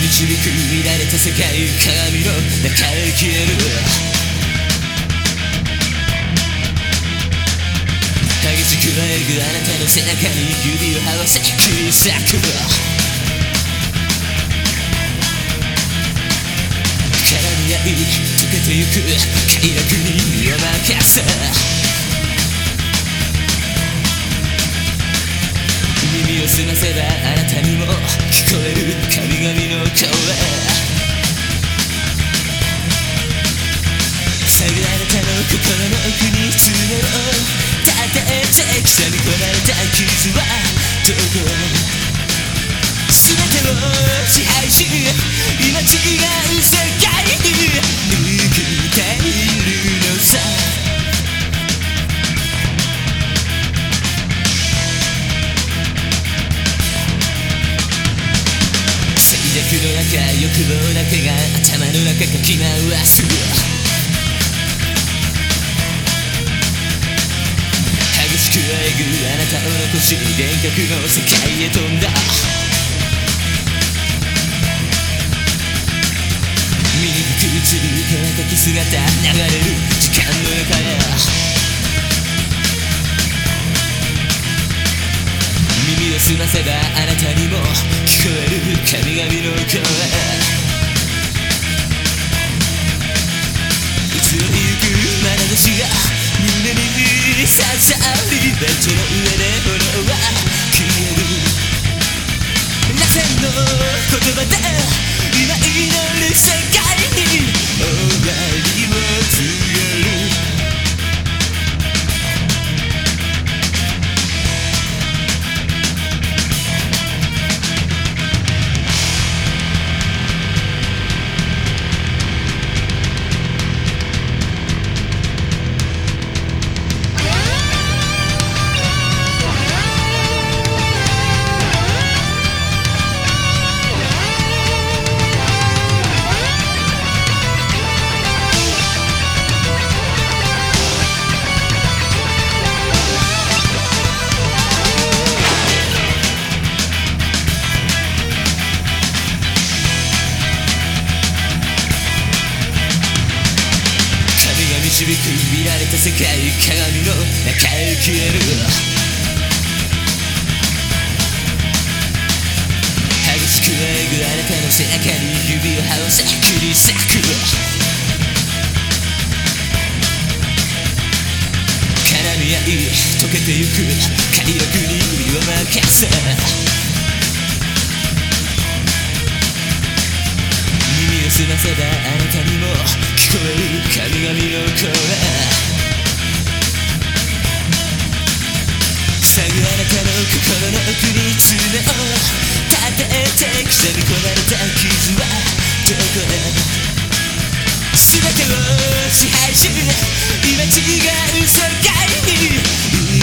導く見られた世界鏡の中へ消える激しく燃えぐあなたの背中に指を合わせ切り裂く絡み合い溶けてゆく快楽に身を任せ耳を澄ませばあなたにも聞こえる神々の声さぐあなたの心の奥に爪を立てて刻み込まれた傷はどこ全てを支配し今違う世界に抜けての中欲望だけが頭の中かき回す激しくあえぐあなたを残し幻覚の世界へ飛んだ醜く映る手若き姿流れる時間の中へ耳を澄ませばあなたにもこえる神々の声。移り行く眼差しが胸に刺さりベッドの上で炎は消える螺旋の言葉で今祈る世界導く見られた世界鏡の中へ消える。激しくえぐあなたの背中に指を合わせ切り裂く絡み合い溶けてゆく快楽に身を任せあなたにも聞こえる神々の声塞ぐあなたの心の奥に爪を立てて刻み込まれた傷はどこへ全てを支配し今違う世界に。